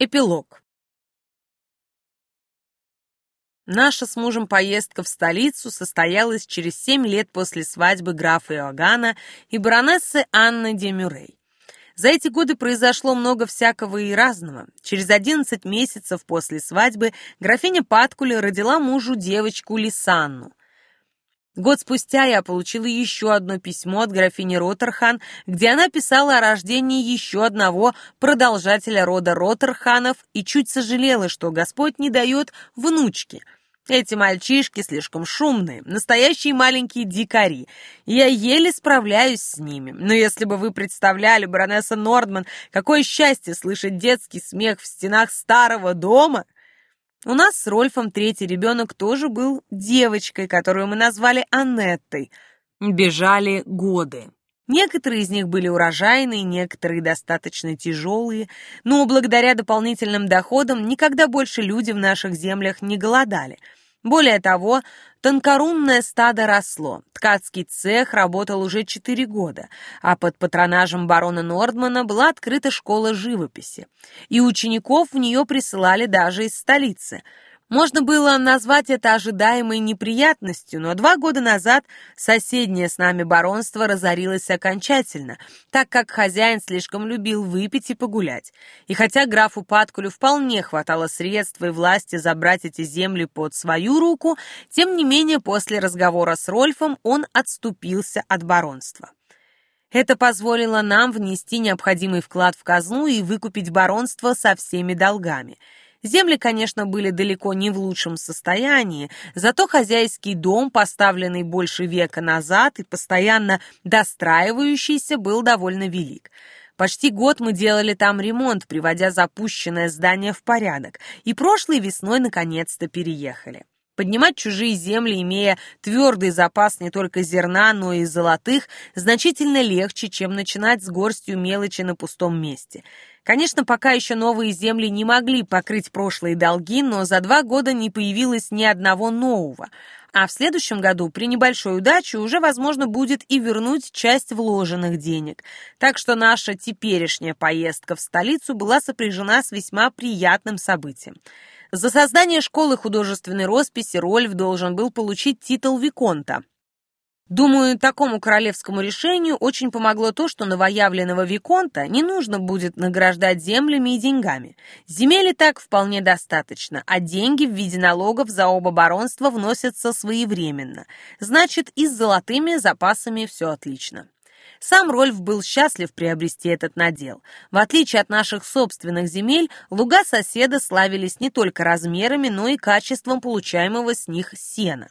Эпилог. Наша с мужем поездка в столицу состоялась через семь лет после свадьбы графа Иоганна и баронессы Анны де Мюррей. За эти годы произошло много всякого и разного. Через одиннадцать месяцев после свадьбы графиня Паткуля родила мужу девочку Лисанну. Год спустя я получила еще одно письмо от графини Роттерхан, где она писала о рождении еще одного продолжателя рода Роттерханов и чуть сожалела, что Господь не дает внучки. Эти мальчишки слишком шумные, настоящие маленькие дикари. Я еле справляюсь с ними. Но если бы вы представляли, баронесса Нордман, какое счастье слышать детский смех в стенах старого дома! У нас с Рольфом третий ребенок тоже был девочкой, которую мы назвали Аннеттой. Бежали годы. Некоторые из них были урожайные, некоторые достаточно тяжелые, но благодаря дополнительным доходам никогда больше люди в наших землях не голодали – более того, тонкорунное стадо росло. Ткацкий цех работал уже четыре года, а под патронажем барона Нордмана была открыта школа живописи. И учеников в нее присылали даже из столицы – можно было назвать это ожидаемой неприятностью, но два года назад соседнее с нами баронство разорилось окончательно, так как хозяин слишком любил выпить и погулять. И хотя графу Паткулю вполне хватало средств и власти забрать эти земли под свою руку, тем не менее после разговора с Рольфом он отступился от баронства. Это позволило нам внести необходимый вклад в казну и выкупить баронство со всеми долгами – Земли, конечно, были далеко не в лучшем состоянии, зато хозяйский дом, поставленный больше века назад и постоянно достраивающийся, был довольно велик. Почти год мы делали там ремонт, приводя запущенное здание в порядок, и прошлой весной наконец-то переехали. Поднимать чужие земли, имея твердый запас не только зерна, но и золотых, значительно легче, чем начинать с горстью мелочи на пустом месте. Конечно, пока еще новые земли не могли покрыть прошлые долги, но за два года не появилось ни одного нового. А в следующем году при небольшой удаче уже возможно будет и вернуть часть вложенных денег. Так что наша теперешняя поездка в столицу была сопряжена с весьма приятным событием. За создание школы художественной росписи Рольф должен был получить титул Виконта, Думаю, такому королевскому решению очень помогло то, что новоявленного Виконта не нужно будет награждать землями и деньгами. Земель и так вполне достаточно, а деньги в виде налогов за оба баронства вносятся своевременно. Значит, и с золотыми запасами все отлично. Сам Рольф был счастлив приобрести этот надел. В отличие от наших собственных земель, луга соседа славились не только размерами, но и качеством получаемого с них сена.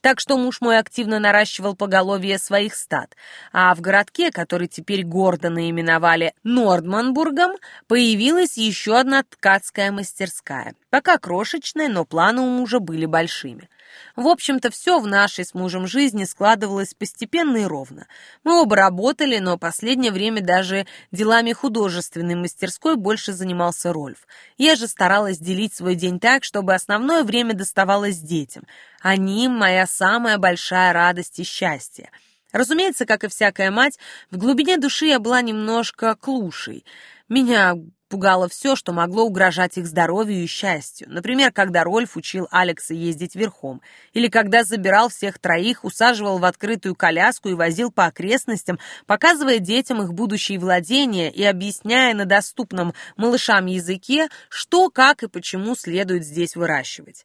Так что муж мой активно наращивал поголовье своих стад, а в городке, который теперь гордо наименовали Нордманбургом, появилась еще одна ткацкая мастерская. Пока крошечная, но планы у мужа были большими. В общем-то, все в нашей с мужем жизни складывалось постепенно и ровно. Мы оба работали, но последнее время даже делами художественной мастерской больше занимался Рольф. Я же старалась делить свой день так, чтобы основное время доставалось детям. Они — моя самая большая радость и счастье. Разумеется, как и всякая мать, в глубине души я была немножко клушей. Меня Пугало все, что могло угрожать их здоровью и счастью. Например, когда Рольф учил Алекса ездить верхом, или когда забирал всех троих, усаживал в открытую коляску и возил по окрестностям, показывая детям их будущие владения и объясняя на доступном малышам языке, что, как и почему следует здесь выращивать.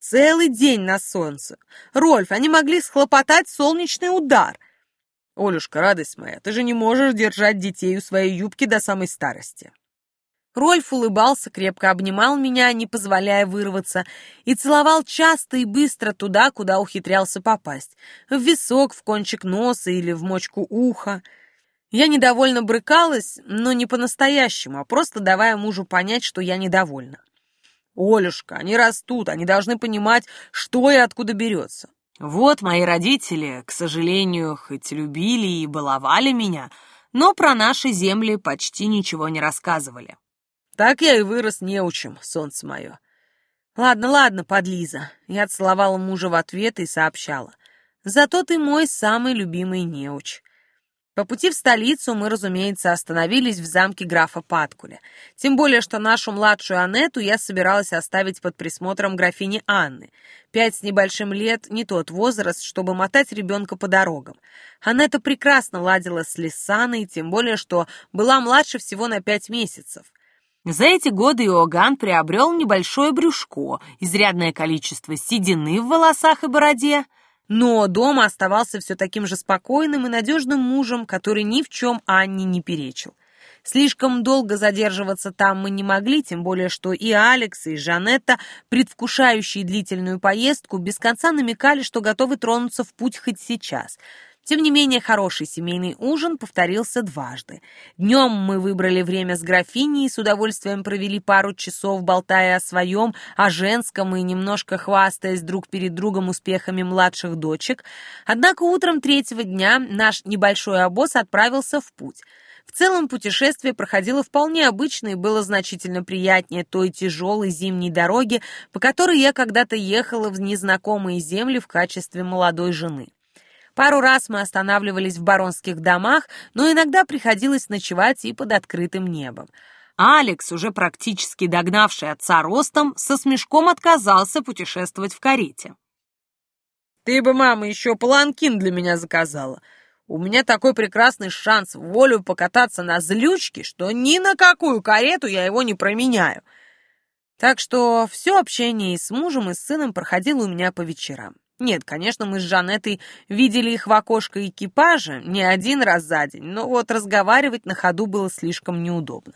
Целый день на солнце. Рольф, они могли схлопотать солнечный удар. Олюшка, радость моя, ты же не можешь держать детей у своей юбки до самой старости. Рольф улыбался, крепко обнимал меня, не позволяя вырваться, и целовал часто и быстро туда, куда ухитрялся попасть. В висок, в кончик носа или в мочку уха. Я недовольно брыкалась, но не по-настоящему, а просто давая мужу понять, что я недовольна. «Олюшка, они растут, они должны понимать, что и откуда берется. Вот мои родители, к сожалению, хоть любили и баловали меня, но про наши земли почти ничего не рассказывали. Так я и вырос неучим, солнце мое. Ладно, ладно, подлиза. Я целовала мужа в ответ и сообщала. Зато ты мой самый любимый неуч. По пути в столицу мы, разумеется, остановились в замке графа Паткуля. Тем более, что нашу младшую Анету я собиралась оставить под присмотром графини Анны. Пять с небольшим лет — не тот возраст, чтобы мотать ребенка по дорогам. Анетта прекрасно ладила с Лисаной, тем более, что была младше всего на пять месяцев. За эти годы Иоганн приобрел небольшое брюшко, изрядное количество седины в волосах и бороде — но дома оставался все таким же спокойным и надежным мужем, который ни в чем Анне не перечил. Слишком долго задерживаться там мы не могли, тем более что и Алекс, и Жанетта, предвкушающие длительную поездку, без конца намекали, что готовы тронуться в путь хоть сейчас — тем не менее, хороший семейный ужин повторился дважды. Днем мы выбрали время с графиней и с удовольствием провели пару часов, болтая о своем, о женском и немножко хвастаясь друг перед другом успехами младших дочек. Однако утром третьего дня наш небольшой обоз отправился в путь. В целом путешествие проходило вполне обычно и было значительно приятнее той тяжелой зимней дороги, по которой я когда-то ехала в незнакомые земли в качестве молодой жены. Пару раз мы останавливались в баронских домах, но иногда приходилось ночевать и под открытым небом. Алекс, уже практически догнавший отца ростом, со смешком отказался путешествовать в карете. «Ты бы, мама, еще паланкин для меня заказала. У меня такой прекрасный шанс в волю покататься на злючке, что ни на какую карету я его не променяю». Так что все общение и с мужем, и с сыном проходило у меня по вечерам. Нет, конечно, мы с Жанетой видели их в окошко экипажа не один раз за день, но вот разговаривать на ходу было слишком неудобно.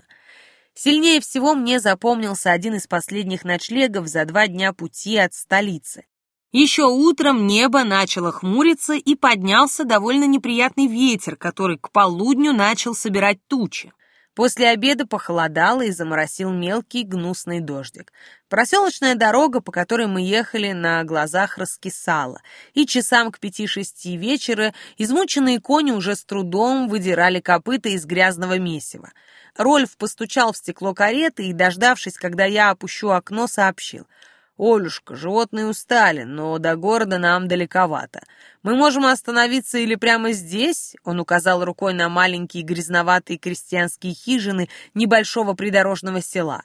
Сильнее всего мне запомнился один из последних ночлегов за два дня пути от столицы. Еще утром небо начало хмуриться и поднялся довольно неприятный ветер, который к полудню начал собирать тучи. После обеда похолодало и заморосил мелкий гнусный дождик. Проселочная дорога, по которой мы ехали, на глазах раскисала, и часам к пяти-шести вечера измученные кони уже с трудом выдирали копыта из грязного месива. Рольф постучал в стекло кареты и, дождавшись, когда я опущу окно, сообщил — «Олюшка, животные устали, но до города нам далековато. Мы можем остановиться или прямо здесь?» Он указал рукой на маленькие грязноватые крестьянские хижины небольшого придорожного села.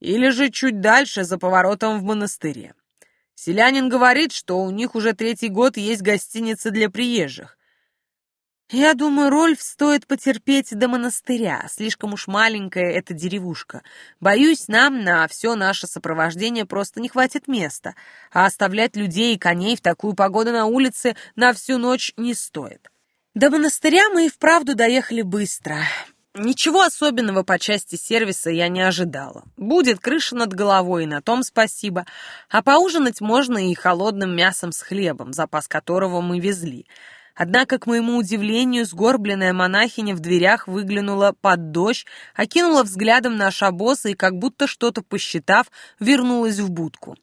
«Или же чуть дальше, за поворотом в монастыре. Селянин говорит, что у них уже третий год есть гостиница для приезжих. «Я думаю, Рольф стоит потерпеть до монастыря. Слишком уж маленькая эта деревушка. Боюсь, нам на все наше сопровождение просто не хватит места. А оставлять людей и коней в такую погоду на улице на всю ночь не стоит». До монастыря мы и вправду доехали быстро. Ничего особенного по части сервиса я не ожидала. Будет крыша над головой, и на том спасибо. А поужинать можно и холодным мясом с хлебом, запас которого мы везли — Однако, к моему удивлению, сгорбленная монахиня в дверях выглянула под дождь, окинула взглядом наш обоз и, как будто что-то посчитав, вернулась в будку.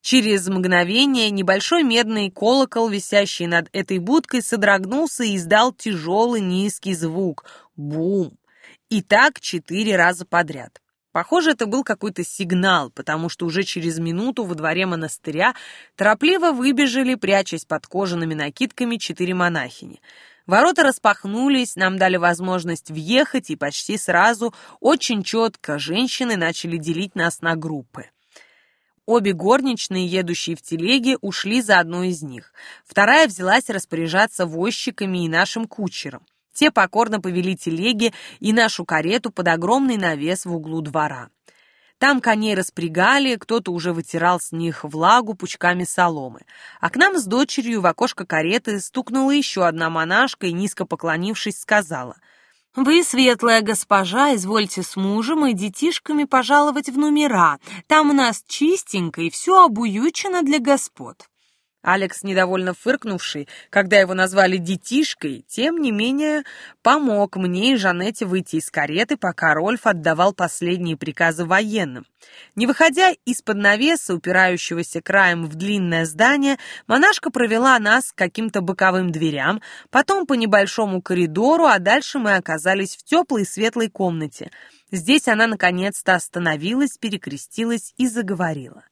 Через мгновение небольшой медный колокол, висящий над этой будкой, содрогнулся и издал тяжелый низкий звук — бум. И так четыре раза подряд. Похоже, это был какой-то сигнал, потому что уже через минуту во дворе монастыря торопливо выбежали, прячась под кожаными накидками, четыре монахини. Ворота распахнулись, нам дали возможность въехать, и почти сразу, очень четко, женщины начали делить нас на группы. Обе горничные, едущие в телеге, ушли за одну из них. Вторая взялась распоряжаться возчиками и нашим кучером. Те покорно повели телеги и нашу карету под огромный навес в углу двора. Там коней распрягали, кто-то уже вытирал с них влагу пучками соломы. А к нам с дочерью в окошко кареты стукнула еще одна монашка и, низко поклонившись, сказала — «Вы, светлая госпожа, извольте с мужем и детишками пожаловать в номера. Там у нас чистенько и все обуючено для господ». Алекс, недовольно фыркнувший, когда его назвали детишкой, тем не менее помог мне и Жанете выйти из кареты, пока Рольф отдавал последние приказы военным. Не выходя из-под навеса, упирающегося краем в длинное здание, монашка провела нас к каким-то боковым дверям, потом по небольшому коридору, а дальше мы оказались в теплой светлой комнате. Здесь она наконец-то остановилась, перекрестилась и заговорила.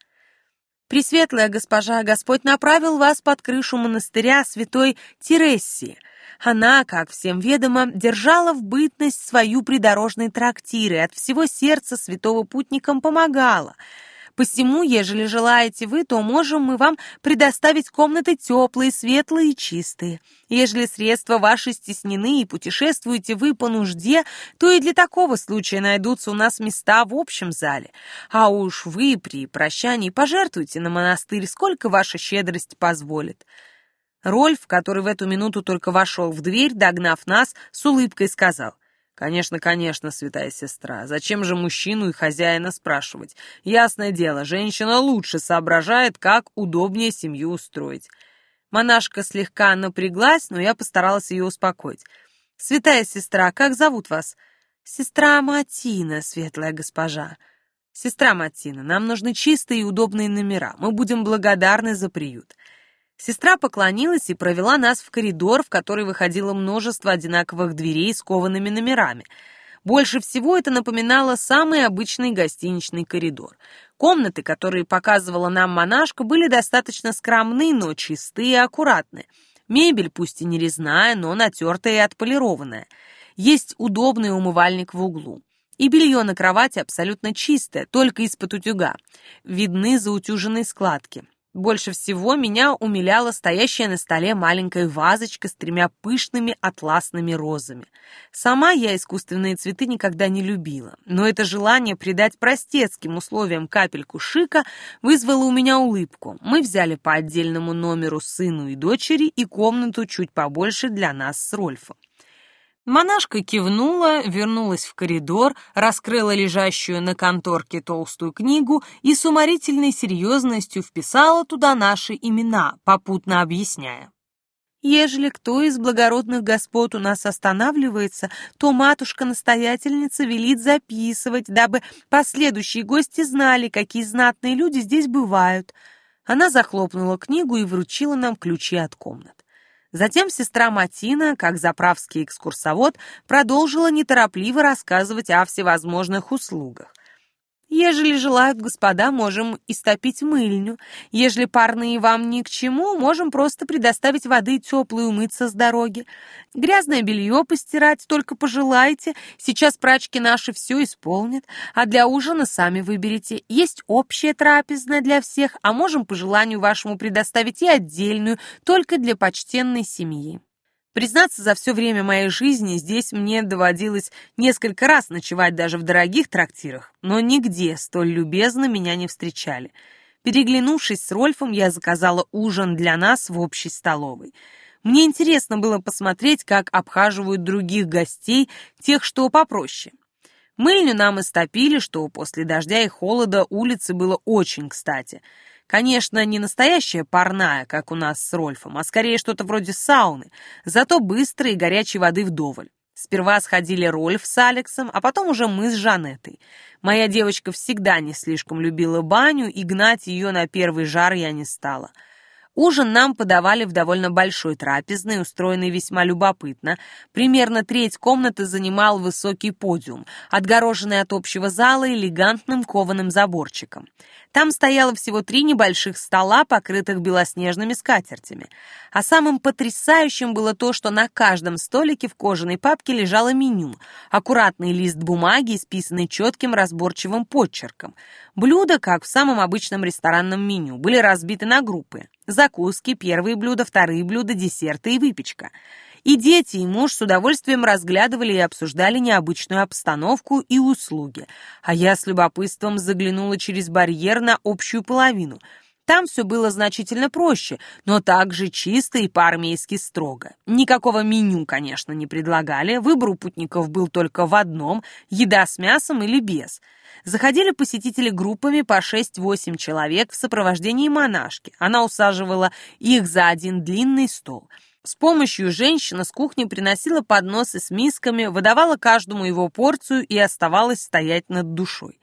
«Пресветлая госпожа, Господь направил вас под крышу монастыря святой Терессии. Она, как всем ведомо, держала в бытность свою придорожный трактир и от всего сердца святого путникам помогала». Посему, ежели желаете вы, то можем мы вам предоставить комнаты теплые, светлые и чистые. Ежели средства ваши стеснены и путешествуете вы по нужде, то и для такого случая найдутся у нас места в общем зале. А уж вы при прощании пожертвуйте на монастырь, сколько ваша щедрость позволит». Рольф, который в эту минуту только вошел в дверь, догнав нас, с улыбкой сказал — «Конечно, конечно, святая сестра. Зачем же мужчину и хозяина спрашивать? Ясное дело, женщина лучше соображает, как удобнее семью устроить». Монашка слегка напряглась, но я постаралась ее успокоить. «Святая сестра, как зовут вас?» «Сестра Матина, светлая госпожа». «Сестра Матина, нам нужны чистые и удобные номера. Мы будем благодарны за приют». Сестра поклонилась и провела нас в коридор, в который выходило множество одинаковых дверей с коваными номерами. Больше всего это напоминало самый обычный гостиничный коридор. Комнаты, которые показывала нам монашка, были достаточно скромны, но чистые и аккуратные. Мебель, пусть и не резная, но натертая и отполированная. Есть удобный умывальник в углу. И белье на кровати абсолютно чистое, только из-под утюга. Видны заутюженные складки. Больше всего меня умиляла стоящая на столе маленькая вазочка с тремя пышными атласными розами. Сама я искусственные цветы никогда не любила, но это желание придать простецким условиям капельку шика вызвало у меня улыбку. Мы взяли по отдельному номеру сыну и дочери и комнату чуть побольше для нас с Рольфом. Монашка кивнула, вернулась в коридор, раскрыла лежащую на конторке толстую книгу и с уморительной серьезностью вписала туда наши имена, попутно объясняя. Ежели кто из благородных господ у нас останавливается, то матушка-настоятельница велит записывать, дабы последующие гости знали, какие знатные люди здесь бывают. Она захлопнула книгу и вручила нам ключи от комнат. Затем сестра Матина, как заправский экскурсовод, продолжила неторопливо рассказывать о всевозможных услугах. Ежели желают господа, можем истопить мыльню. Ежели парные вам ни к чему, можем просто предоставить воды теплой умыться с дороги. Грязное белье постирать только пожелайте. Сейчас прачки наши все исполнят. А для ужина сами выберите. Есть общая трапезная для всех, а можем по желанию вашему предоставить и отдельную, только для почтенной семьи. Признаться, за все время моей жизни здесь мне доводилось несколько раз ночевать даже в дорогих трактирах, но нигде столь любезно меня не встречали. Переглянувшись с Рольфом, я заказала ужин для нас в общей столовой. Мне интересно было посмотреть, как обхаживают других гостей, тех, что попроще. Мыльню нам истопили, что после дождя и холода улицы было очень кстати — Конечно, не настоящая парная, как у нас с Рольфом, а скорее что-то вроде сауны, зато быстрой и горячей воды вдоволь. Сперва сходили Рольф с Алексом, а потом уже мы с Жанетой. Моя девочка всегда не слишком любила баню, и гнать ее на первый жар я не стала. Ужин нам подавали в довольно большой трапезной, устроенной весьма любопытно. Примерно треть комнаты занимал высокий подиум, отгороженный от общего зала элегантным кованым заборчиком. Там стояло всего три небольших стола, покрытых белоснежными скатертями. А самым потрясающим было то, что на каждом столике в кожаной папке лежало меню, аккуратный лист бумаги, исписанный четким разборчивым подчерком. Блюда, как в самом обычном ресторанном меню, были разбиты на группы. Закуски, первые блюда, вторые блюда, десерты и выпечка. И дети, и муж с удовольствием разглядывали и обсуждали необычную обстановку и услуги. А я с любопытством заглянула через барьер на общую половину. Там все было значительно проще, но также чисто и по-армейски строго. Никакого меню, конечно, не предлагали, выбор у путников был только в одном – еда с мясом или без. Заходили посетители группами по 6-8 человек в сопровождении монашки. Она усаживала их за один длинный стол – с помощью женщина с кухни приносила подносы с мисками, выдавала каждому его порцию и оставалась стоять над душой.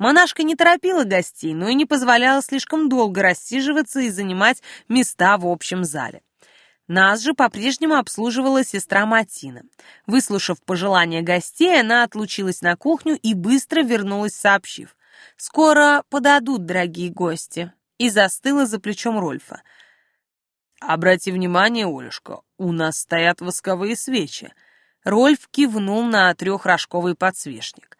Монашка не торопила гостей, но и не позволяла слишком долго рассиживаться и занимать места в общем зале. Нас же по-прежнему обслуживала сестра Матина. Выслушав пожелания гостей, она отлучилась на кухню и быстро вернулась, сообщив. «Скоро подадут, дорогие гости». и застыла за плечом Рольфа. «Обрати внимание, Олюшка, у нас стоят восковые свечи». Рольф кивнул на трехрожковый подсвечник.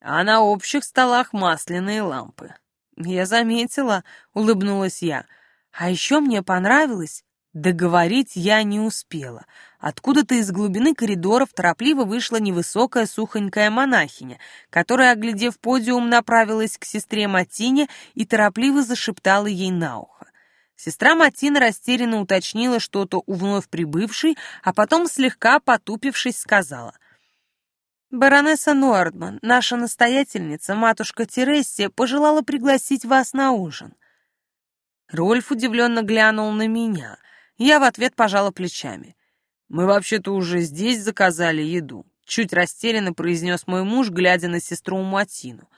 А на общих столах масляные лампы. Я заметила, улыбнулась я. А еще мне понравилось, Договорить я не успела. Откуда-то из глубины коридоров торопливо вышла невысокая сухонькая монахиня, которая, оглядев подиум, направилась к сестре Матине и торопливо зашептала ей на ухо. Сестра Матина растерянно уточнила что-то у вновь прибывшей, а потом, слегка потупившись, сказала. «Баронесса Нуардман, наша настоятельница, матушка Тересия, пожелала пригласить вас на ужин». Рольф удивленно глянул на меня — я в ответ пожала плечами. «Мы вообще-то уже здесь заказали еду», — чуть растерянно произнес мой муж, глядя на сестру Матину.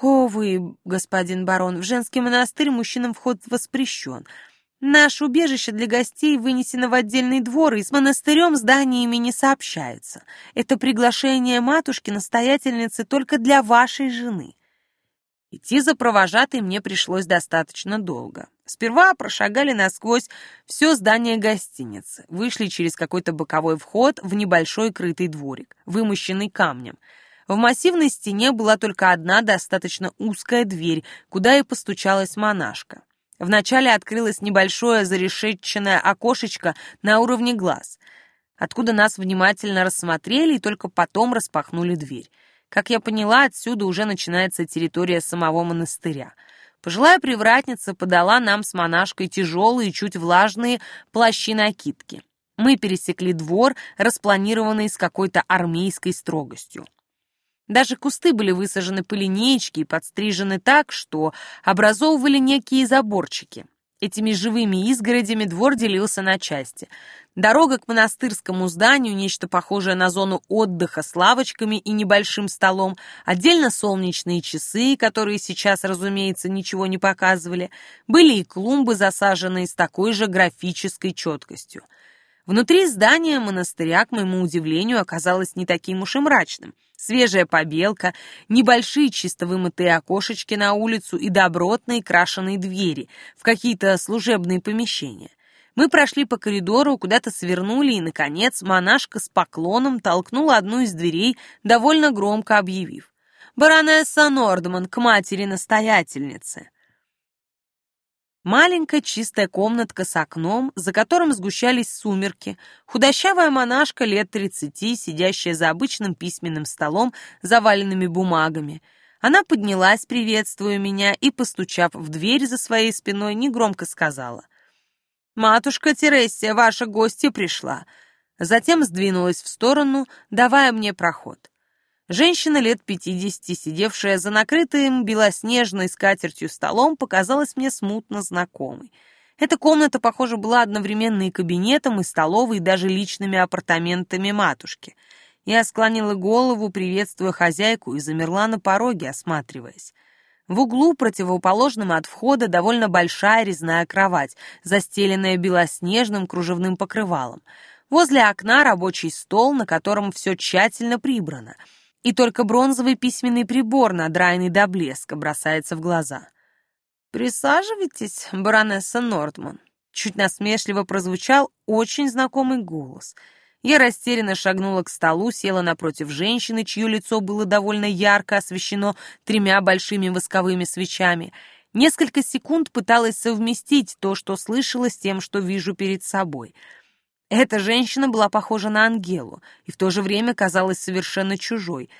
«О, вы, господин барон, в женский монастырь мужчинам вход воспрещен. Наше убежище для гостей вынесено в отдельный двор, и с монастырем зданиями не сообщается. Это приглашение матушки-настоятельницы только для вашей жены». Идти за провожатой мне пришлось достаточно долго. Сперва прошагали насквозь все здание гостиницы, вышли через какой-то боковой вход в небольшой крытый дворик, вымощенный камнем. В массивной стене была только одна достаточно узкая дверь, куда и постучалась монашка. Вначале открылось небольшое зарешетченное окошечко на уровне глаз, откуда нас внимательно рассмотрели и только потом распахнули дверь. Как я поняла, отсюда уже начинается территория самого монастыря — Пожилая привратница подала нам с монашкой тяжелые, чуть влажные плащи-накидки. Мы пересекли двор, распланированный с какой-то армейской строгостью. Даже кусты были высажены по линеечке и подстрижены так, что образовывали некие заборчики. Этими живыми изгородями двор делился на части. Дорога к монастырскому зданию, нечто похожее на зону отдыха с лавочками и небольшим столом, отдельно солнечные часы, которые сейчас, разумеется, ничего не показывали, были и клумбы, засаженные с такой же графической четкостью. Внутри здания монастыря, к моему удивлению, оказалось не таким уж и мрачным. Свежая побелка, небольшие чисто вымытые окошечки на улицу и добротные крашеные двери в какие-то служебные помещения. Мы прошли по коридору, куда-то свернули, и, наконец, монашка с поклоном толкнула одну из дверей, довольно громко объявив. «Баронесса Нордман к матери-настоятельнице». Маленькая чистая комнатка с окном, за которым сгущались сумерки, худощавая монашка лет тридцати, сидящая за обычным письменным столом, заваленными бумагами. Она поднялась, приветствуя меня, и, постучав в дверь за своей спиной, негромко сказала. «Матушка Тересия, ваша гостья пришла». Затем сдвинулась в сторону, давая мне проход. Женщина лет пятидесяти, сидевшая за накрытым белоснежной скатертью столом, показалась мне смутно знакомой. Эта комната, похоже, была одновременно и кабинетом, и столовой, и даже личными апартаментами матушки. Я склонила голову, приветствуя хозяйку, и замерла на пороге, осматриваясь. В углу, противоположном от входа, довольно большая резная кровать, застеленная белоснежным кружевным покрывалом. Возле окна рабочий стол, на котором все тщательно прибрано — и только бронзовый письменный прибор, надраенный до блеска, бросается в глаза. «Присаживайтесь, баронесса Нортман», — чуть насмешливо прозвучал очень знакомый голос. Я растерянно шагнула к столу, села напротив женщины, чье лицо было довольно ярко освещено тремя большими восковыми свечами. Несколько секунд пыталась совместить то, что слышала, с тем, что вижу перед собой — эта женщина была похожа на Ангелу и в то же время казалась совершенно чужой.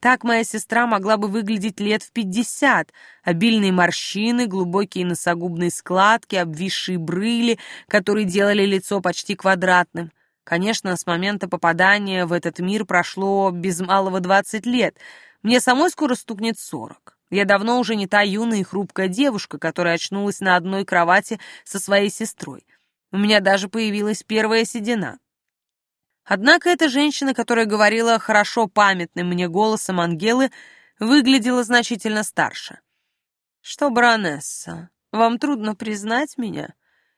Так моя сестра могла бы выглядеть лет в пятьдесят. Обильные морщины, глубокие носогубные складки, обвисшие брыли, которые делали лицо почти квадратным. Конечно, с момента попадания в этот мир прошло без малого двадцать лет. Мне самой скоро стукнет сорок. Я давно уже не та юная и хрупкая девушка, которая очнулась на одной кровати со своей сестрой. У меня даже появилась первая седина. Однако эта женщина, которая говорила хорошо памятным мне голосом Ангелы, выглядела значительно старше. «Что, баронесса, вам трудно признать меня?»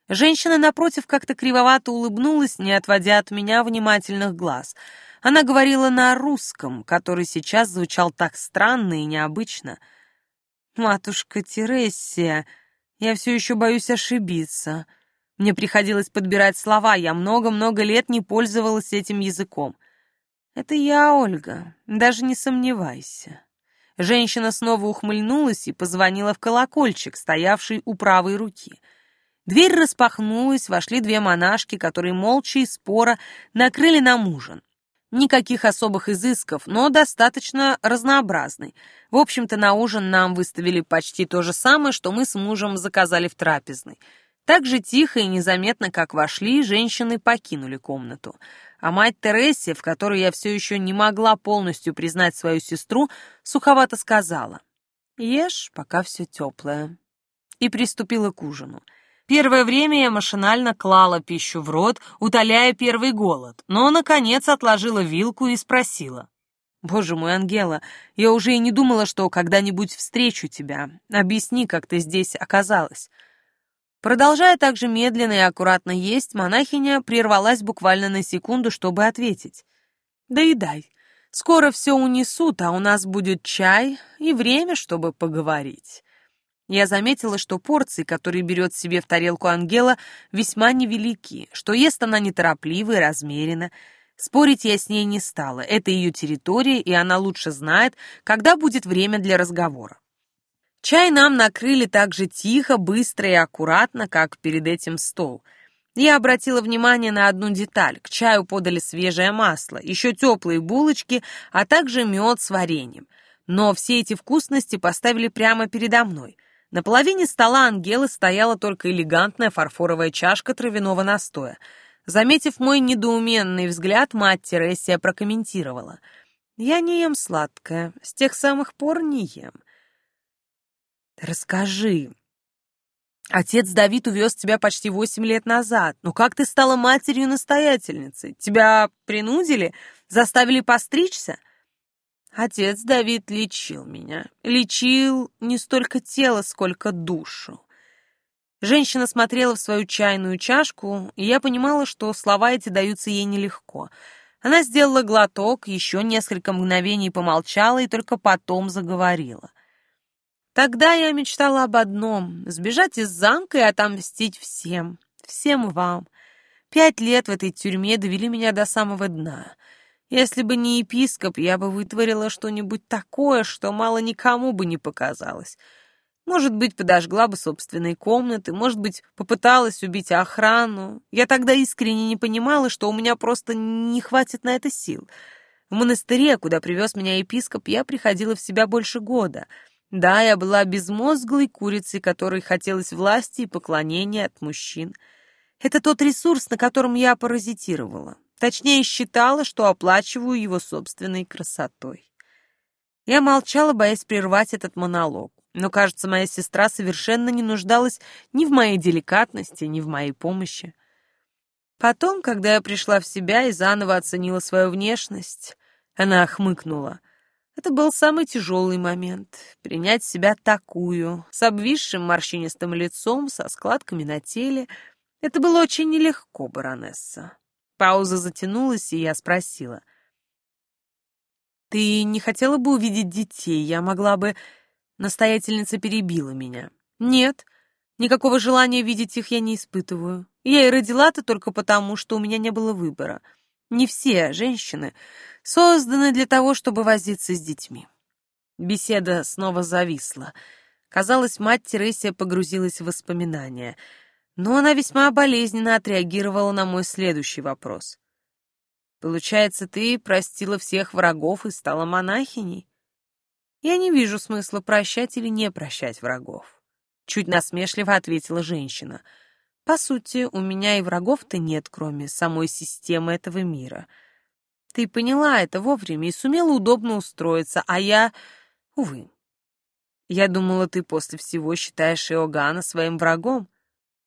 Женщина, напротив, как-то кривовато улыбнулась, не отводя от меня внимательных глаз. Она говорила на русском, который сейчас звучал так странно и необычно — Матушка Тересия, я все еще боюсь ошибиться. Мне приходилось подбирать слова, я много-много лет не пользовалась этим языком. Это я, Ольга, даже не сомневайся. Женщина снова ухмыльнулась и позвонила в колокольчик, стоявший у правой руки. Дверь распахнулась, вошли две монашки, которые молча и споро накрыли нам ужин. Никаких особых изысков, но достаточно разнообразный. В общем-то, на ужин нам выставили почти то же самое, что мы с мужем заказали в трапезной. Так же тихо и незаметно, как вошли, женщины покинули комнату. А мать Тересия, в которой я все еще не могла полностью признать свою сестру, суховато сказала «Ешь, пока все теплое». И приступила к ужину. Первое время я машинально клала пищу в рот, утоляя первый голод, но, наконец, отложила вилку и спросила. «Боже мой, Ангела, я уже и не думала, что когда-нибудь встречу тебя. Объясни, как ты здесь оказалась». Продолжая так же медленно и аккуратно есть, монахиня прервалась буквально на секунду, чтобы ответить. «Доедай. Скоро все унесут, а у нас будет чай и время, чтобы поговорить». Я заметила, что порции, которые берет себе в тарелку Ангела, весьма невелики, что ест она неторопливо и размеренно. Спорить я с ней не стала. Это ее территория, и она лучше знает, когда будет время для разговора. Чай нам накрыли так же тихо, быстро и аккуратно, как перед этим стол. Я обратила внимание на одну деталь. К чаю подали свежее масло, еще теплые булочки, а также мед с вареньем. Но все эти вкусности поставили прямо передо мной — на половине стола Ангелы стояла только элегантная фарфоровая чашка травяного настоя. Заметив мой недоуменный взгляд, мать Тересия прокомментировала. «Я не ем сладкое, с тех самых пор не ем». «Расскажи. Отец Давид увез тебя почти восемь лет назад. Но как ты стала матерью-настоятельницей? Тебя принудили? Заставили постричься?» Отец Давид лечил меня. Лечил не столько тело, сколько душу. Женщина смотрела в свою чайную чашку, и я понимала, что слова эти даются ей нелегко. Она сделала глоток, еще несколько мгновений помолчала и только потом заговорила. Тогда я мечтала об одном — сбежать из замка и отомстить всем, всем вам. Пять лет в этой тюрьме довели меня до самого дна — если бы не епископ, я бы вытворила что-нибудь такое, что мало никому бы не показалось. Может быть, подожгла бы собственные комнаты, может быть, попыталась убить охрану. Я тогда искренне не понимала, что у меня просто не хватит на это сил. В монастыре, куда привез меня епископ, я приходила в себя больше года. Да, я была безмозглой курицей, которой хотелось власти и поклонения от мужчин. Это тот ресурс, на котором я паразитировала. Точнее, считала, что оплачиваю его собственной красотой. Я молчала, боясь прервать этот монолог. Но, кажется, моя сестра совершенно не нуждалась ни в моей деликатности, ни в моей помощи. Потом, когда я пришла в себя и заново оценила свою внешность, она хмыкнула. Это был самый тяжелый момент — принять себя такую, с обвисшим морщинистым лицом, со складками на теле. Это было очень нелегко, баронесса. Пауза затянулась, и я спросила. «Ты не хотела бы увидеть детей? Я могла бы...» Настоятельница перебила меня. «Нет, никакого желания видеть их я не испытываю. Я и родила-то только потому, что у меня не было выбора. Не все женщины созданы для того, чтобы возиться с детьми». Беседа снова зависла. Казалось, мать Тересия погрузилась в воспоминания — но она весьма болезненно отреагировала на мой следующий вопрос. «Получается, ты простила всех врагов и стала монахиней?» «Я не вижу смысла прощать или не прощать врагов», — чуть насмешливо ответила женщина. «По сути, у меня и врагов-то нет, кроме самой системы этого мира. Ты поняла это вовремя и сумела удобно устроиться, а я... Увы. Я думала, ты после всего считаешь Иоганна своим врагом».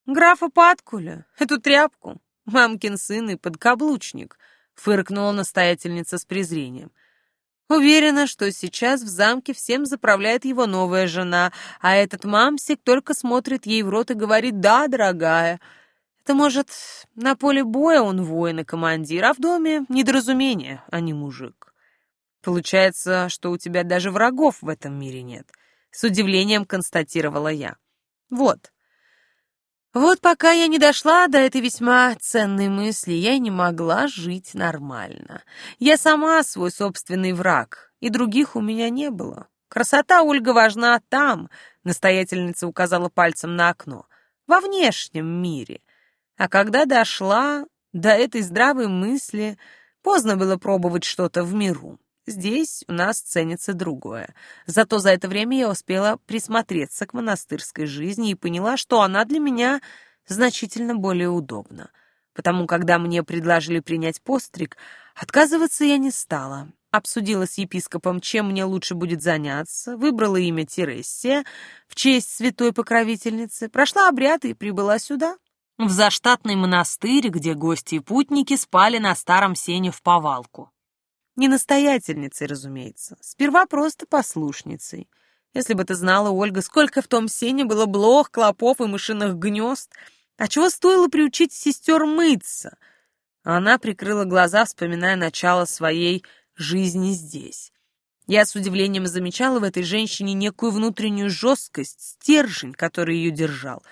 «Графа Паткуля, эту тряпку, мамкин сын и подкаблучник», — фыркнула настоятельница с презрением. «Уверена, что сейчас в замке всем заправляет его новая жена, а этот мамсик только смотрит ей в рот и говорит «да, дорогая». Это, может, на поле боя он воин и командир, а в доме недоразумение, а не мужик. Получается, что у тебя даже врагов в этом мире нет. С удивлением констатировала я. Вот. Вот пока я не дошла до этой весьма ценной мысли, я не могла жить нормально. Я сама свой собственный враг, и других у меня не было. Красота, Ольга, важна там, настоятельница указала пальцем на окно, во внешнем мире. А когда дошла до этой здравой мысли, поздно было пробовать что-то в миру. Здесь у нас ценится другое. Зато за это время я успела присмотреться к монастырской жизни и поняла, что она для меня значительно более удобна. Потому когда мне предложили принять постриг, отказываться я не стала. Обсудила с епископом, чем мне лучше будет заняться, выбрала имя Тересия в честь святой покровительницы, прошла обряд и прибыла сюда, в заштатный монастырь, где гости и путники спали на старом сене в повалку. Не настоятельницей, разумеется. Сперва просто послушницей. Если бы ты знала, Ольга, сколько в том сене было блох, клопов и мышиных гнезд. А чего стоило приучить сестер мыться? Она прикрыла глаза, вспоминая начало своей жизни здесь. Я с удивлением замечала в этой женщине некую внутреннюю жесткость, стержень, который ее держал,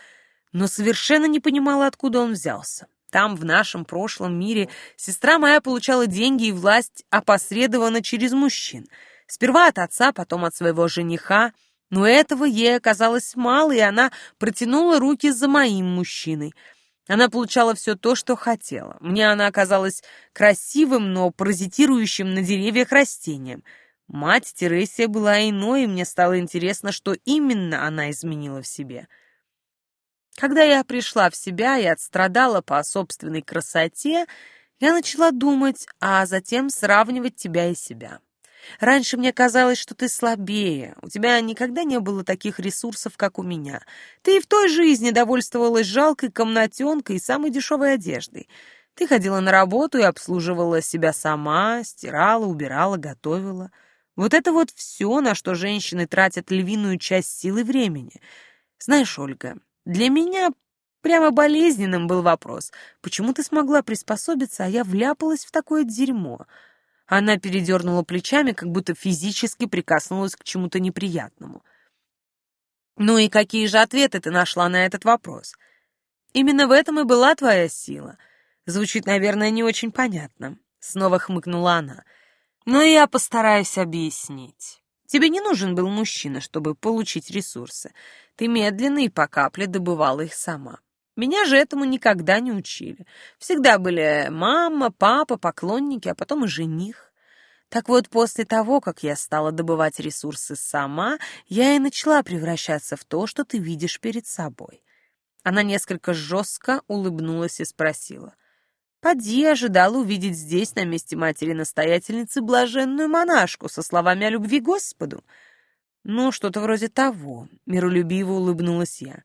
но совершенно не понимала, откуда он взялся. Там, в нашем прошлом мире, сестра моя получала деньги и власть опосредованно через мужчин. Сперва от отца, потом от своего жениха. Но этого ей оказалось мало, и она протянула руки за моим мужчиной. Она получала все то, что хотела. Мне она оказалась красивым, но паразитирующим на деревьях растением. Мать Тересия была иной, и мне стало интересно, что именно она изменила в себе. — когда я пришла в себя и отстрадала по собственной красоте, я начала думать, а затем сравнивать тебя и себя. Раньше мне казалось, что ты слабее, у тебя никогда не было таких ресурсов, как у меня. Ты и в той жизни довольствовалась жалкой комнатенкой и самой дешевой одеждой. Ты ходила на работу и обслуживала себя сама, стирала, убирала, готовила. Вот это вот все, на что женщины тратят львиную часть силы времени. Знаешь, Ольга, для меня прямо болезненным был вопрос, почему ты смогла приспособиться, а я вляпалась в такое дерьмо. Она передернула плечами, как будто физически прикоснулась к чему-то неприятному. Ну и какие же ответы ты нашла на этот вопрос? Именно в этом и была твоя сила. Звучит, наверное, не очень понятно. Снова хмыкнула она. Но я постараюсь объяснить. Тебе не нужен был мужчина, чтобы получить ресурсы. Ты медленно и по капле добывала их сама. Меня же этому никогда не учили. Всегда были мама, папа, поклонники, а потом и жених. Так вот, после того, как я стала добывать ресурсы сама, я и начала превращаться в то, что ты видишь перед собой. Она несколько жестко улыбнулась и спросила. Поди ожидала увидеть здесь, на месте матери-настоятельницы, блаженную монашку со словами о любви Господу. Ну, что-то вроде того, миролюбиво улыбнулась я.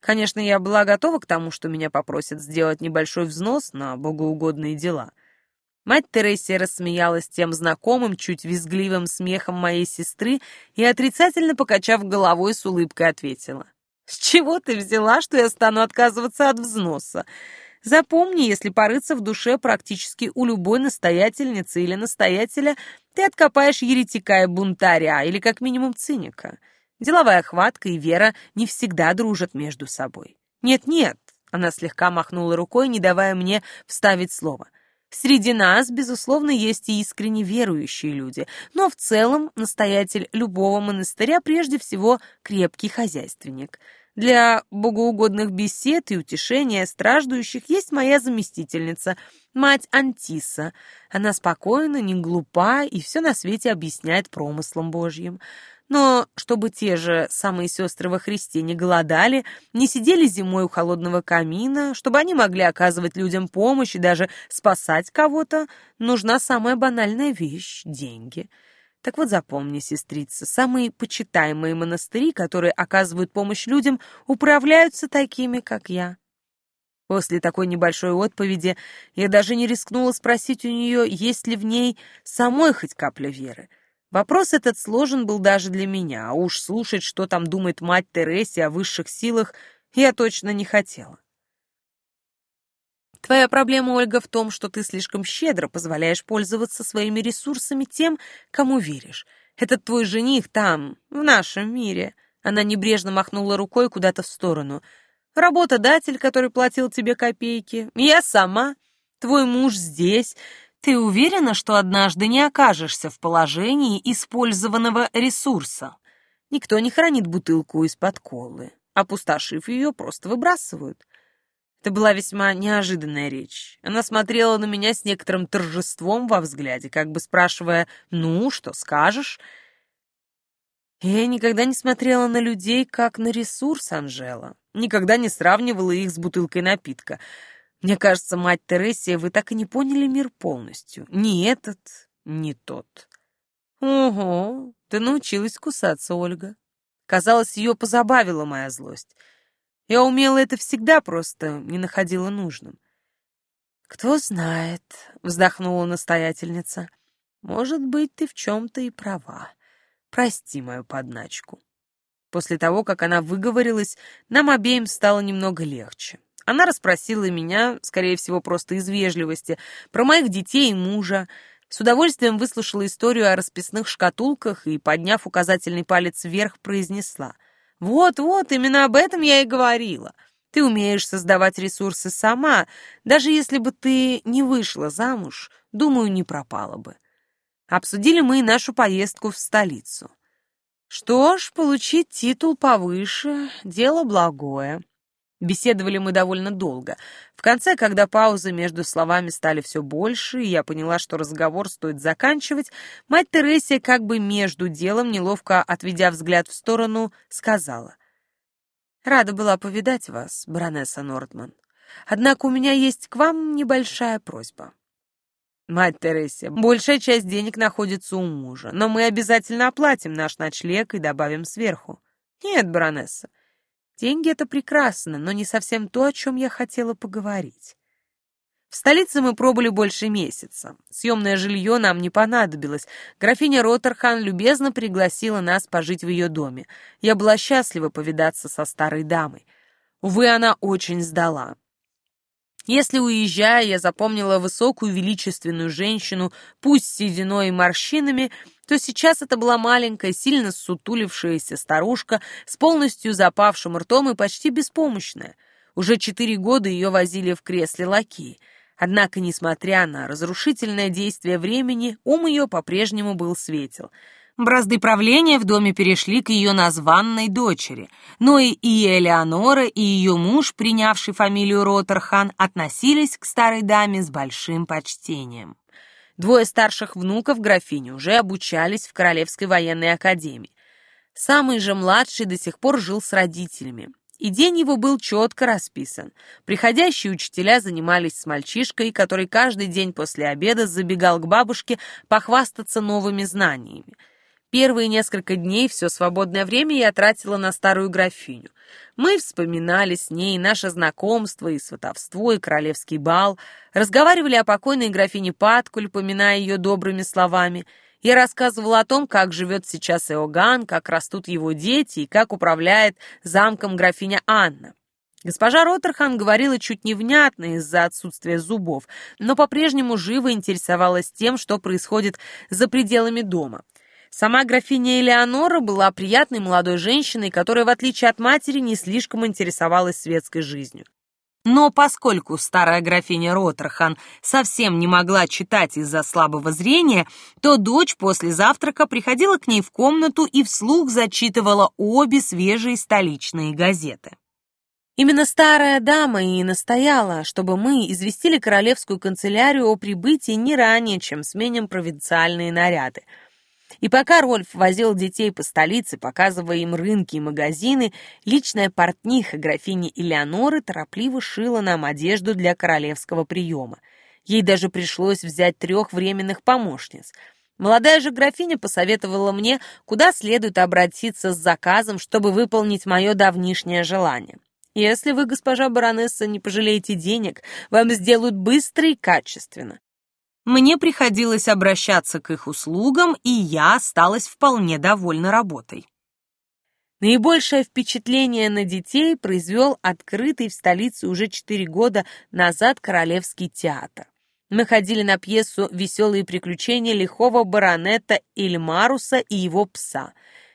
Конечно, я была готова к тому, что меня попросят сделать небольшой взнос на богоугодные дела. Мать Тересия рассмеялась тем знакомым, чуть визгливым смехом моей сестры и, отрицательно покачав головой, с улыбкой ответила. «С чего ты взяла, что я стану отказываться от взноса? Запомни, если порыться в душе практически у любой настоятельницы или настоятеля, ты откопаешь еретика и бунтаря, или как минимум циника. Деловая хватка и вера не всегда дружат между собой. Нет-нет, она слегка махнула рукой, не давая мне вставить слово. Среди нас, безусловно, есть и искренне верующие люди, но в целом настоятель любого монастыря прежде всего крепкий хозяйственник — для богоугодных бесед и утешения страждущих есть моя заместительница, мать Антиса. Она спокойна, не глупа и все на свете объясняет промыслом Божьим. Но чтобы те же самые сестры во Христе не голодали, не сидели зимой у холодного камина, чтобы они могли оказывать людям помощь и даже спасать кого-то, нужна самая банальная вещь — деньги. Так вот запомни, сестрица, самые почитаемые монастыри, которые оказывают помощь людям, управляются такими, как я. После такой небольшой отповеди я даже не рискнула спросить у нее, есть ли в ней самой хоть капля веры. Вопрос этот сложен был даже для меня, а уж слушать, что там думает мать Тереси о высших силах, я точно не хотела. Твоя проблема, Ольга, в том, что ты слишком щедро позволяешь пользоваться своими ресурсами тем, кому веришь. Этот твой жених там, в нашем мире». Она небрежно махнула рукой куда-то в сторону. «Работодатель, который платил тебе копейки. Я сама. Твой муж здесь. Ты уверена, что однажды не окажешься в положении использованного ресурса? Никто не хранит бутылку из-под колы. Опустошив ее, просто выбрасывают. Это была весьма неожиданная речь. Она смотрела на меня с некоторым торжеством во взгляде, как бы спрашивая «Ну, что скажешь?» Я никогда не смотрела на людей, как на ресурс, Анжела. Никогда не сравнивала их с бутылкой напитка. Мне кажется, мать Тересия, вы так и не поняли мир полностью. Ни этот, ни тот. Ого, ты научилась кусаться, Ольга. Казалось, ее позабавила моя злость. Я умела это всегда, просто не находила нужным. «Кто знает», — вздохнула настоятельница, — «может быть, ты в чем-то и права. Прости мою подначку». После того, как она выговорилась, нам обеим стало немного легче. Она расспросила меня, скорее всего, просто из вежливости, про моих детей и мужа, с удовольствием выслушала историю о расписных шкатулках и, подняв указательный палец вверх, произнесла. «Вот-вот, именно об этом я и говорила. Ты умеешь создавать ресурсы сама, даже если бы ты не вышла замуж, думаю, не пропала бы». Обсудили мы и нашу поездку в столицу. Что ж, получить титул повыше — дело благое. Беседовали мы довольно долго. В конце, когда паузы между словами стали все больше, и я поняла, что разговор стоит заканчивать, мать Тересия, как бы между делом, неловко отведя взгляд в сторону, сказала. «Рада была повидать вас, баронесса Нордман. Однако у меня есть к вам небольшая просьба». «Мать Тересия, большая часть денег находится у мужа, но мы обязательно оплатим наш ночлег и добавим сверху». «Нет, баронесса, Деньги — это прекрасно, но не совсем то, о чем я хотела поговорить. В столице мы пробыли больше месяца. Съемное жилье нам не понадобилось. Графиня Роттерхан любезно пригласила нас пожить в ее доме. Я была счастлива повидаться со старой дамой. Увы, она очень сдала. Если, уезжая, я запомнила высокую величественную женщину, пусть с сединой и морщинами, то сейчас это была маленькая, сильно сутулившаяся старушка с полностью запавшим ртом и почти беспомощная. Уже четыре года ее возили в кресле лакеи. Однако, несмотря на разрушительное действие времени, ум ее по-прежнему был светел — Бразды правления в доме перешли к ее названной дочери, но и, и Элеонора, и ее муж, принявший фамилию Роттерхан, относились к старой даме с большим почтением. Двое старших внуков графини уже обучались в Королевской военной академии. Самый же младший до сих пор жил с родителями. И день его был четко расписан. Приходящие учителя занимались с мальчишкой, который каждый день после обеда забегал к бабушке похвастаться новыми знаниями – Первые несколько дней все свободное время я тратила на старую графиню. Мы вспоминали с ней наше знакомство и сватовство, и королевский бал, разговаривали о покойной графине Паткуль, поминая ее добрыми словами. Я рассказывала о том, как живет сейчас Иоганн, как растут его дети и как управляет замком графиня Анна. Госпожа Роттерхан говорила чуть невнятно из-за отсутствия зубов, но по-прежнему живо интересовалась тем, что происходит за пределами дома. Сама графиня Элеонора была приятной молодой женщиной, которая, в отличие от матери, не слишком интересовалась светской жизнью. Но поскольку старая графиня Роттерхан совсем не могла читать из-за слабого зрения, то дочь после завтрака приходила к ней в комнату и вслух зачитывала обе свежие столичные газеты. Именно старая дама и настояла, чтобы мы известили королевскую канцелярию о прибытии не ранее, чем сменим провинциальные наряды — и пока Рольф возил детей по столице, показывая им рынки и магазины, личная портниха графини Элеоноры торопливо шила нам одежду для королевского приема. Ей даже пришлось взять трех временных помощниц. Молодая же графиня посоветовала мне, куда следует обратиться с заказом, чтобы выполнить мое давнишнее желание. Если вы, госпожа баронесса, не пожалеете денег, вам сделают быстро и качественно. Мне приходилось обращаться к их услугам, и я осталась вполне довольна работой. Наибольшее впечатление на детей произвел открытый в столице уже четыре года назад Королевский театр. Мы ходили на пьесу «Веселые приключения лихого баронета Ильмаруса и его пса».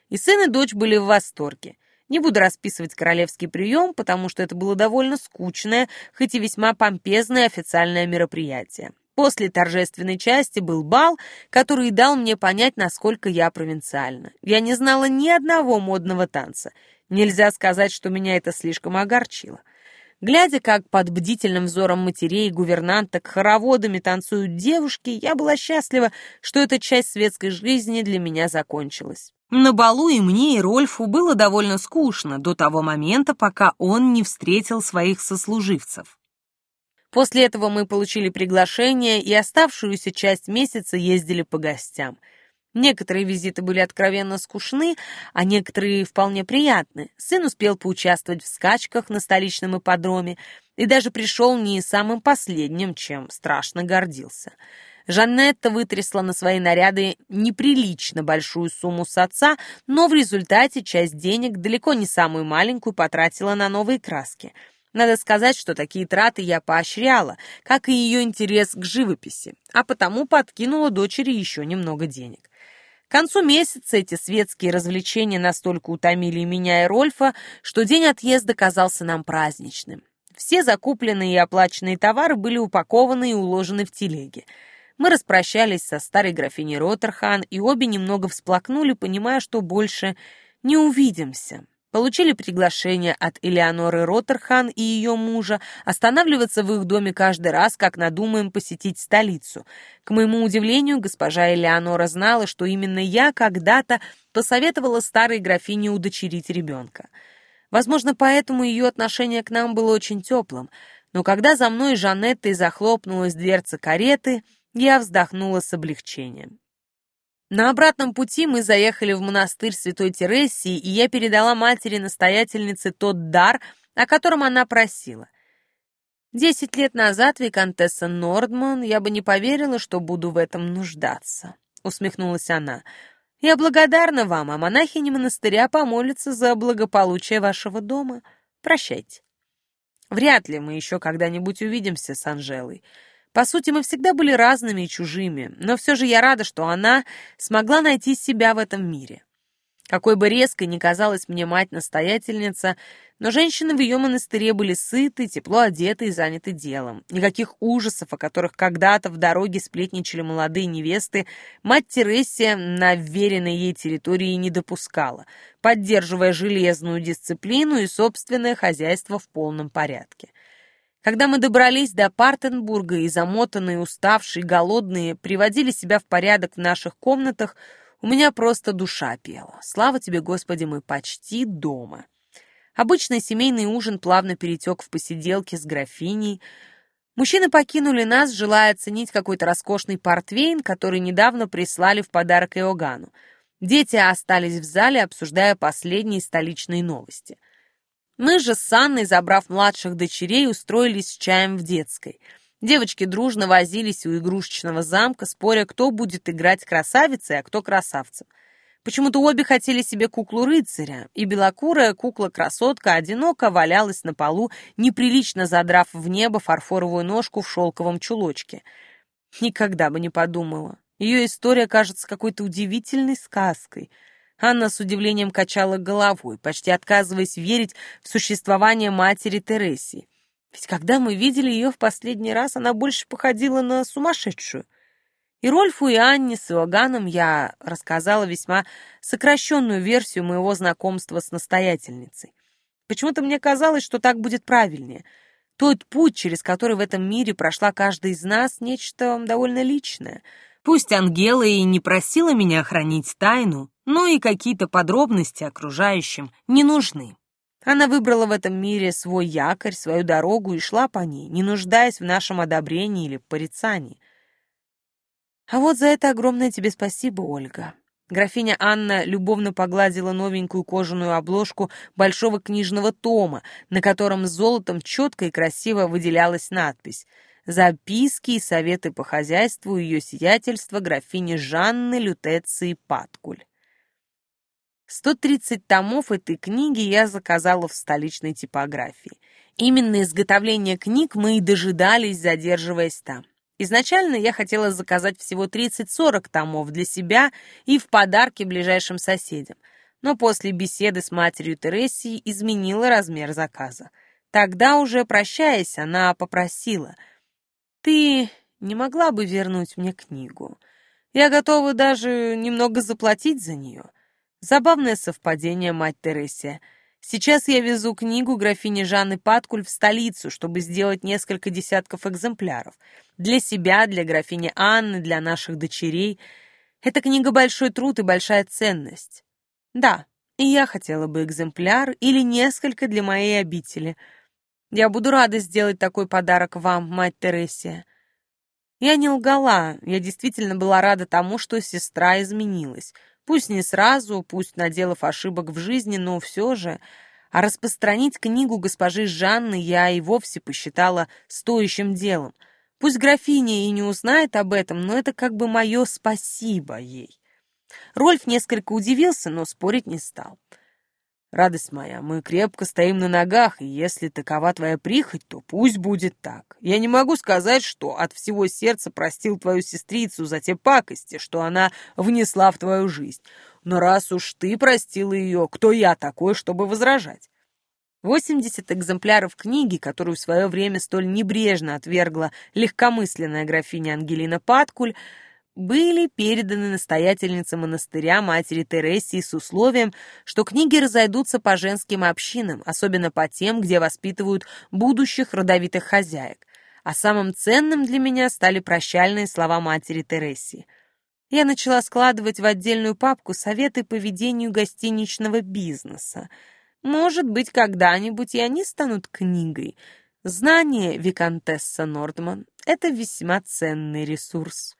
И сын и дочь были в восторге. Не буду расписывать королевский прием, потому что это было довольно скучное, хоть и весьма помпезное официальное мероприятие. После торжественной части был бал, который дал мне понять, насколько я провинциальна. Я не знала ни одного модного танца. Нельзя сказать, что меня это слишком огорчило. Глядя, как под бдительным взором матерей, гувернанток, хороводами танцуют девушки, я была счастлива, что эта часть светской жизни для меня закончилась. На балу и мне, и Рольфу было довольно скучно до того момента, пока он не встретил своих сослуживцев. После этого мы получили приглашение и оставшуюся часть месяца ездили по гостям — Некоторые визиты были откровенно скучны, а некоторые вполне приятны. Сын успел поучаствовать в скачках на столичном ипподроме и даже пришел не самым последним, чем страшно гордился. Жанетта вытрясла на свои наряды неприлично большую сумму с отца, но в результате часть денег, далеко не самую маленькую, потратила на новые краски. Надо сказать, что такие траты я поощряла, как и ее интерес к живописи, а потому подкинула дочери еще немного денег. К концу месяца эти светские развлечения настолько утомили меня и Рольфа, что день отъезда казался нам праздничным. Все закупленные и оплаченные товары были упакованы и уложены в телеги. Мы распрощались со старой графиней Роттерхан, и обе немного всплакнули, понимая, что больше не увидимся получили приглашение от Элеоноры Роттерхан и ее мужа останавливаться в их доме каждый раз, как надумаем посетить столицу. К моему удивлению, госпожа Элеонора знала, что именно я когда-то посоветовала старой графине удочерить ребенка. Возможно, поэтому ее отношение к нам было очень теплым, но когда за мной Жанеттой захлопнулась дверца кареты, я вздохнула с облегчением. На обратном пути мы заехали в монастырь Святой Тересии, и я передала матери-настоятельнице тот дар, о котором она просила. Десять лет назад, виконтесса Нордман, я бы не поверила, что буду в этом нуждаться, — усмехнулась она. Я благодарна вам, а монахини монастыря помолятся за благополучие вашего дома. Прощайте. Вряд ли мы еще когда-нибудь увидимся с Анжелой. По сути, мы всегда были разными и чужими, но все же я рада, что она смогла найти себя в этом мире. Какой бы резкой ни казалась мне мать-настоятельница, но женщины в ее монастыре были сыты, тепло одеты и заняты делом. Никаких ужасов, о которых когда-то в дороге сплетничали молодые невесты, мать Тересия на вверенной ей территории не допускала, поддерживая железную дисциплину и собственное хозяйство в полном порядке. Когда мы добрались до Партенбурга и замотанные, уставшие, голодные приводили себя в порядок в наших комнатах, у меня просто душа пела. Слава тебе, Господи, мы почти дома. Обычный семейный ужин плавно перетек в посиделки с графиней. Мужчины покинули нас, желая оценить какой-то роскошный портвейн, который недавно прислали в подарок Иоганну. Дети остались в зале, обсуждая последние столичные новости. Мы же с Анной, забрав младших дочерей, устроились с чаем в детской. Девочки дружно возились у игрушечного замка, споря, кто будет играть красавицей, а кто красавцем. Почему-то обе хотели себе куклу-рыцаря, и белокурая кукла-красотка одиноко валялась на полу, неприлично задрав в небо фарфоровую ножку в шелковом чулочке. Никогда бы не подумала. Ее история кажется какой-то удивительной сказкой — Анна с удивлением качала головой, почти отказываясь верить в существование матери Тересии. Ведь когда мы видели ее в последний раз, она больше походила на сумасшедшую. И Рольфу, и Анне с Иоганном я рассказала весьма сокращенную версию моего знакомства с настоятельницей. Почему-то мне казалось, что так будет правильнее. Тот путь, через который в этом мире прошла каждая из нас, нечто довольно личное — Пусть Ангела и не просила меня хранить тайну, но и какие-то подробности окружающим не нужны. Она выбрала в этом мире свой якорь, свою дорогу и шла по ней, не нуждаясь в нашем одобрении или порицании. А вот за это огромное тебе спасибо, Ольга. Графиня Анна любовно погладила новенькую кожаную обложку большого книжного тома, на котором золотом четко и красиво выделялась надпись — записки и советы по хозяйству ее сиятельства графини Жанны Лютеции Паткуль. 130 томов этой книги я заказала в столичной типографии. Именно изготовление книг мы и дожидались, задерживаясь там. Изначально я хотела заказать всего 30-40 томов для себя и в подарки ближайшим соседям, но после беседы с матерью Тересией изменила размер заказа. Тогда уже прощаясь, она попросила, «Ты не могла бы вернуть мне книгу? Я готова даже немного заплатить за нее». Забавное совпадение, мать Тересия — Сейчас я везу книгу графини Жанны Паткуль в столицу, чтобы сделать несколько десятков экземпляров. Для себя, для графини Анны, для наших дочерей. Эта книга большой труд и большая ценность. Да, и я хотела бы экземпляр или несколько для моей обители. Я буду рада сделать такой подарок вам, мать Тересия. Я не лгала, я действительно была рада тому, что сестра изменилась. Пусть не сразу, пусть наделав ошибок в жизни, но все же... А распространить книгу госпожи Жанны я и вовсе посчитала стоящим делом. Пусть графиня и не узнает об этом, но это как бы мое спасибо ей. Рольф несколько удивился, но спорить не стал. Радость моя, мы крепко стоим на ногах, и если такова твоя прихоть, то пусть будет так. Я не могу сказать, что от всего сердца простил твою сестрицу за те пакости, что она внесла в твою жизнь. Но раз уж ты простила ее, кто я такой, чтобы возражать? 80 экземпляров книги, которую в свое время столь небрежно отвергла легкомысленная графиня Ангелина Паткуль, были переданы настоятельнице монастыря матери Тересии с условием, что книги разойдутся по женским общинам, особенно по тем, где воспитывают будущих родовитых хозяек. А самым ценным для меня стали прощальные слова матери Тересии. Я начала складывать в отдельную папку советы по ведению гостиничного бизнеса. Может быть, когда-нибудь и они станут книгой. Знание Викантесса Нордман — это весьма ценный ресурс.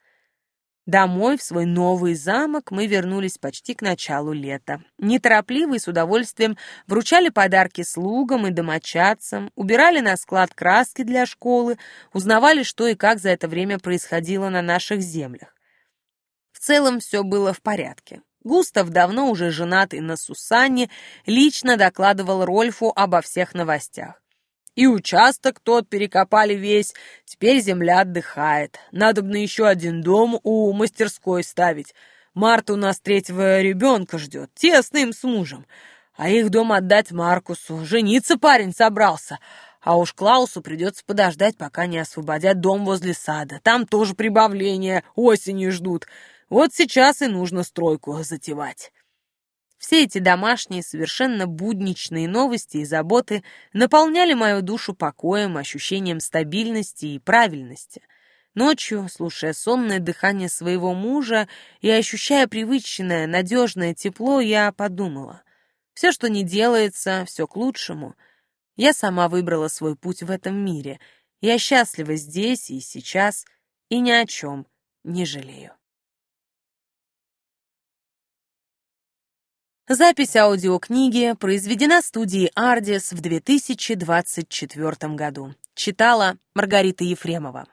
Домой, в свой новый замок, мы вернулись почти к началу лета. Неторопливо и с удовольствием вручали подарки слугам и домочадцам, убирали на склад краски для школы, узнавали, что и как за это время происходило на наших землях. В целом все было в порядке. Густав, давно уже женатый на Сусанне, лично докладывал Рольфу обо всех новостях. И участок тот перекопали весь, теперь земля отдыхает. Надобно еще один дом у мастерской ставить. Марта у нас третьего ребенка ждет, тесно им с мужем. А их дом отдать Маркусу. Жениться парень собрался. А уж Клаусу придется подождать, пока не освободят дом возле сада. Там тоже прибавление, осенью ждут. Вот сейчас и нужно стройку затевать. Все эти домашние, совершенно будничные новости и заботы наполняли мою душу покоем, ощущением стабильности и правильности. Ночью, слушая сонное дыхание своего мужа и ощущая привычное, надежное тепло, я подумала. Все, что не делается, все к лучшему. Я сама выбрала свой путь в этом мире. Я счастлива здесь и сейчас, и ни о чем не жалею. Запись аудиокниги произведена студией «Ардис» в 2024 году. Читала Маргарита Ефремова.